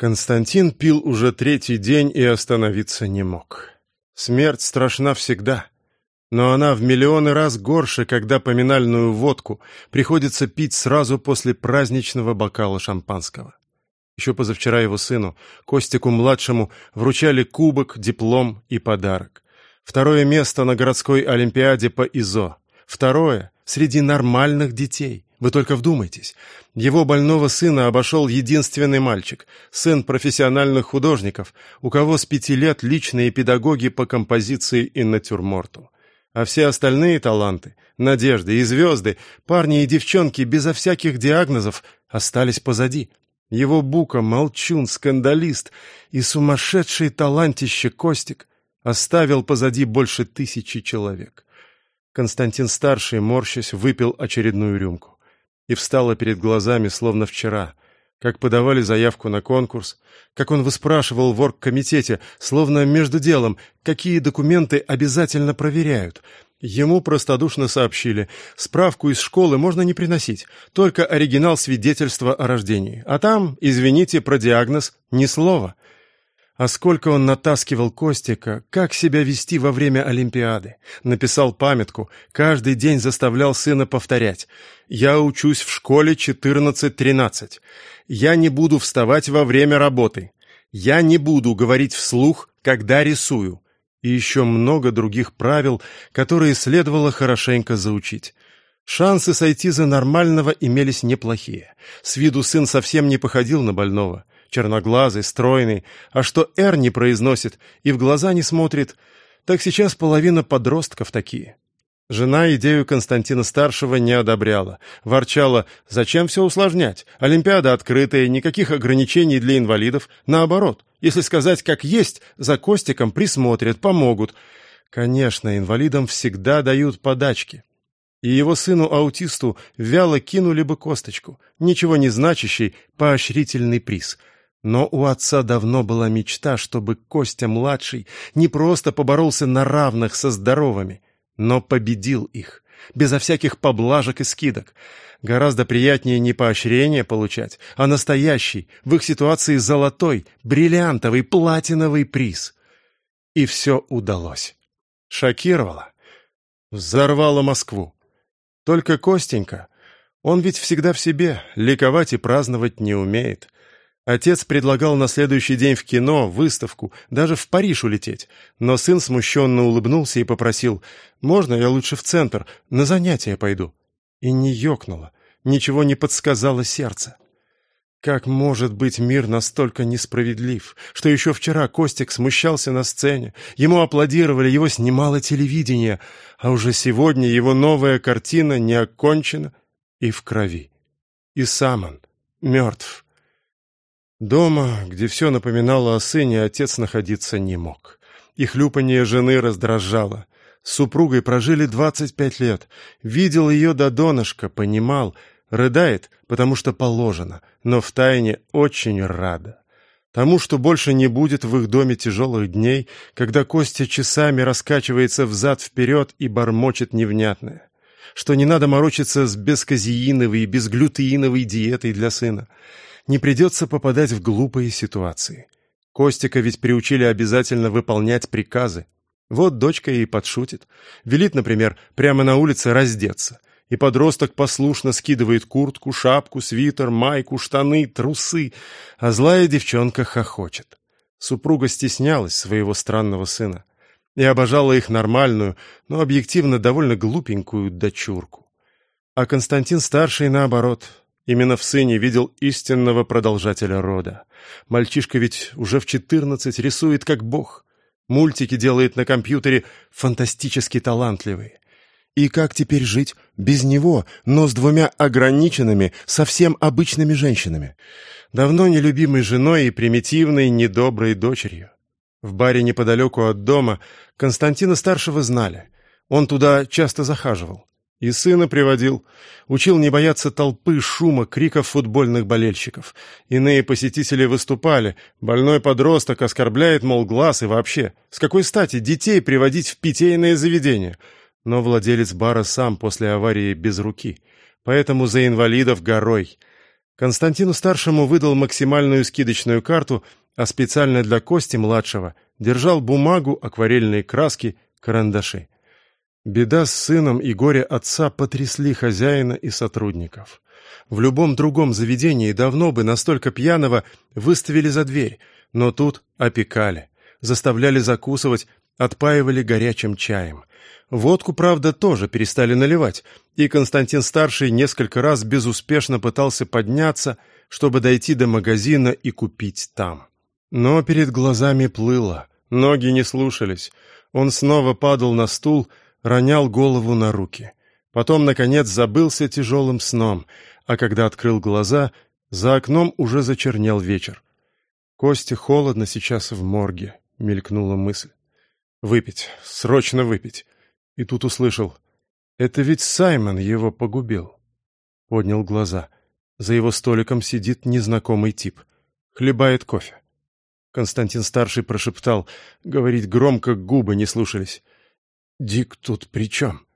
Константин пил уже третий день и остановиться не мог. Смерть страшна всегда, но она в миллионы раз горше, когда поминальную водку приходится пить сразу после праздничного бокала шампанского. Еще позавчера его сыну, Костику-младшему, вручали кубок, диплом и подарок. Второе место на городской олимпиаде по ИЗО. Второе — среди нормальных детей. Вы только вдумайтесь. Его больного сына обошел единственный мальчик, сын профессиональных художников, у кого с пяти лет личные педагоги по композиции и натюрморту. А все остальные таланты, надежды и звезды, парни и девчонки безо всяких диагнозов остались позади. Его бука, молчун, скандалист и сумасшедший талантище Костик оставил позади больше тысячи человек. Константин-старший, морщась, выпил очередную рюмку и встала перед глазами, словно вчера, как подавали заявку на конкурс, как он выспрашивал в оргкомитете, словно между делом, какие документы обязательно проверяют. Ему простодушно сообщили, справку из школы можно не приносить, только оригинал свидетельства о рождении. А там, извините, про диагноз ни слова — а сколько он натаскивал Костика, как себя вести во время Олимпиады. Написал памятку, каждый день заставлял сына повторять. «Я учусь в школе 14-13. Я не буду вставать во время работы. Я не буду говорить вслух, когда рисую». И еще много других правил, которые следовало хорошенько заучить. Шансы сойти за нормального имелись неплохие. С виду сын совсем не походил на больного черноглазый, стройный, а что «Р» не произносит и в глаза не смотрит, так сейчас половина подростков такие. Жена идею Константина-старшего не одобряла. Ворчала, зачем все усложнять? Олимпиада открытая, никаких ограничений для инвалидов. Наоборот, если сказать как есть, за Костиком присмотрят, помогут. Конечно, инвалидам всегда дают подачки. И его сыну-аутисту вяло кинули бы косточку, ничего не значащий поощрительный приз — но у отца давно была мечта, чтобы Костя-младший не просто поборолся на равных со здоровыми, но победил их, безо всяких поблажек и скидок. Гораздо приятнее не поощрение получать, а настоящий, в их ситуации золотой, бриллиантовый, платиновый приз. И все удалось. Шокировало. Взорвало Москву. Только Костенька, он ведь всегда в себе, ликовать и праздновать не умеет — Отец предлагал на следующий день в кино, выставку, даже в Париж улететь. Но сын смущенно улыбнулся и попросил, «Можно я лучше в центр? На занятия пойду». И не ёкнуло, ничего не подсказало сердце. Как может быть мир настолько несправедлив, что еще вчера Костик смущался на сцене, ему аплодировали, его снимало телевидение, а уже сегодня его новая картина не окончена и в крови. И сам он мертв. Дома, где все напоминало о сыне, отец находиться не мог. И хлюпанье жены раздражало. С супругой прожили двадцать пять лет. Видел ее до донышка, понимал. Рыдает, потому что положено, но втайне очень рада. Тому, что больше не будет в их доме тяжелых дней, когда Костя часами раскачивается взад-вперед и бормочет невнятное. Что не надо морочиться с бесказеиновой и безглютеиновой диетой для сына не придется попадать в глупые ситуации. Костика ведь приучили обязательно выполнять приказы. Вот дочка и подшутит. Велит, например, прямо на улице раздеться. И подросток послушно скидывает куртку, шапку, свитер, майку, штаны, трусы, а злая девчонка хохочет. Супруга стеснялась своего странного сына и обожала их нормальную, но объективно довольно глупенькую дочурку. А Константин-старший, наоборот, Именно в сыне видел истинного продолжателя рода. Мальчишка ведь уже в четырнадцать рисует как бог. Мультики делает на компьютере фантастически талантливые. И как теперь жить без него, но с двумя ограниченными, совсем обычными женщинами? Давно нелюбимой женой и примитивной, недоброй дочерью. В баре неподалеку от дома Константина-старшего знали. Он туда часто захаживал. И сына приводил. Учил не бояться толпы, шума, криков футбольных болельщиков. Иные посетители выступали. Больной подросток оскорбляет, мол, глаз и вообще. С какой стати детей приводить в питейное заведение? Но владелец бара сам после аварии без руки. Поэтому за инвалидов горой. Константину-старшему выдал максимальную скидочную карту, а специально для Кости-младшего держал бумагу, акварельные краски, карандаши. Беда с сыном и горе отца потрясли хозяина и сотрудников. В любом другом заведении давно бы настолько пьяного выставили за дверь, но тут опекали, заставляли закусывать, отпаивали горячим чаем. Водку, правда, тоже перестали наливать, и Константин-старший несколько раз безуспешно пытался подняться, чтобы дойти до магазина и купить там. Но перед глазами плыло, ноги не слушались. Он снова падал на стул, ронял голову на руки. Потом, наконец, забылся тяжелым сном, а когда открыл глаза, за окном уже зачернел вечер. «Косте холодно сейчас в морге», — мелькнула мысль. «Выпить, срочно выпить». И тут услышал. «Это ведь Саймон его погубил». Поднял глаза. За его столиком сидит незнакомый тип. Хлебает кофе. Константин-старший прошептал. Говорить громко губы не слушались. «Дик тут при чем?»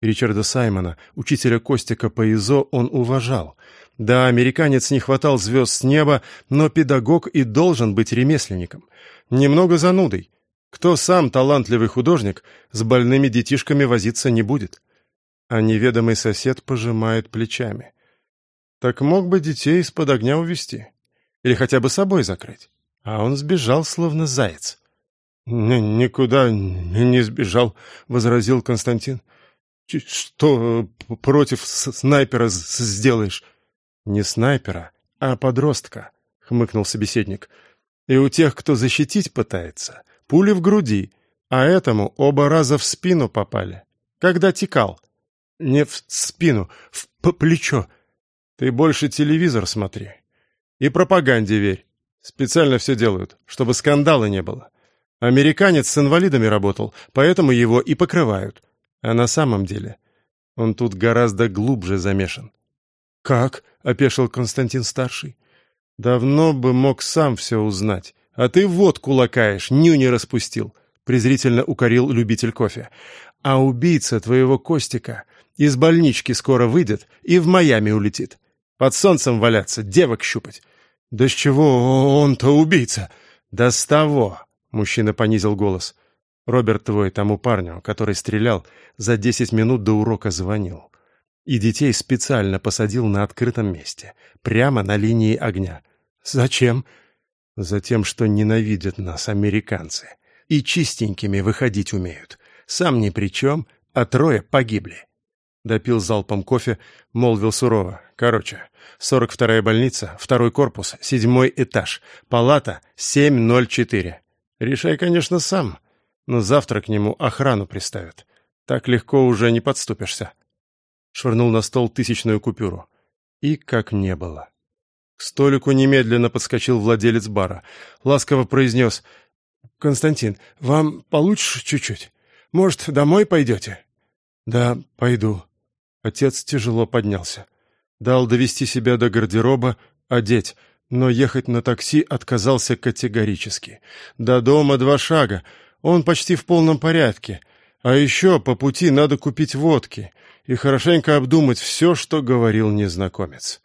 Ричарда Саймона, учителя Костика по ИЗО, он уважал. Да, американец не хватал звезд с неба, но педагог и должен быть ремесленником. Немного занудой, кто сам талантливый художник, с больными детишками возиться не будет. А неведомый сосед пожимает плечами. Так мог бы детей из-под огня увести. Или хотя бы собой закрыть. А он сбежал, словно заяц. «Никуда не сбежал», — возразил Константин. «Что против снайпера сделаешь?» «Не снайпера, а подростка», — хмыкнул собеседник. «И у тех, кто защитить пытается, пули в груди, а этому оба раза в спину попали. Когда текал. Не в спину, в плечо. Ты больше телевизор смотри. И пропаганде верь. Специально все делают, чтобы скандала не было. Американец с инвалидами работал, поэтому его и покрывают. А на самом деле он тут гораздо глубже замешан. «Как?» — опешил Константин-старший. «Давно бы мог сам все узнать. «А ты водку лакаешь, нюни распустил», — презрительно укорил любитель кофе. «А убийца твоего Костика из больнички скоро выйдет и в Майами улетит. Под солнцем валяться, девок щупать». «Да с чего он-то убийца?» «Да с того», — мужчина понизил голос. «Роберт твой тому парню, который стрелял, за десять минут до урока звонил. И детей специально посадил на открытом месте, прямо на линии огня. Зачем?» Затем, что ненавидят нас американцы. И чистенькими выходить умеют. Сам ни при чем, а трое погибли. Допил залпом кофе, молвил сурово. Короче, 42-я больница, второй корпус, седьмой этаж, палата 704. Решай, конечно, сам, но завтра к нему охрану приставят. Так легко уже не подступишься. Швырнул на стол тысячную купюру. И как не было. К столику немедленно подскочил владелец бара. Ласково произнес. «Константин, вам получше чуть-чуть? Может, домой пойдете?» «Да, пойду». Отец тяжело поднялся. Дал довести себя до гардероба, одеть, но ехать на такси отказался категорически. До дома два шага, он почти в полном порядке. А еще по пути надо купить водки и хорошенько обдумать все, что говорил незнакомец.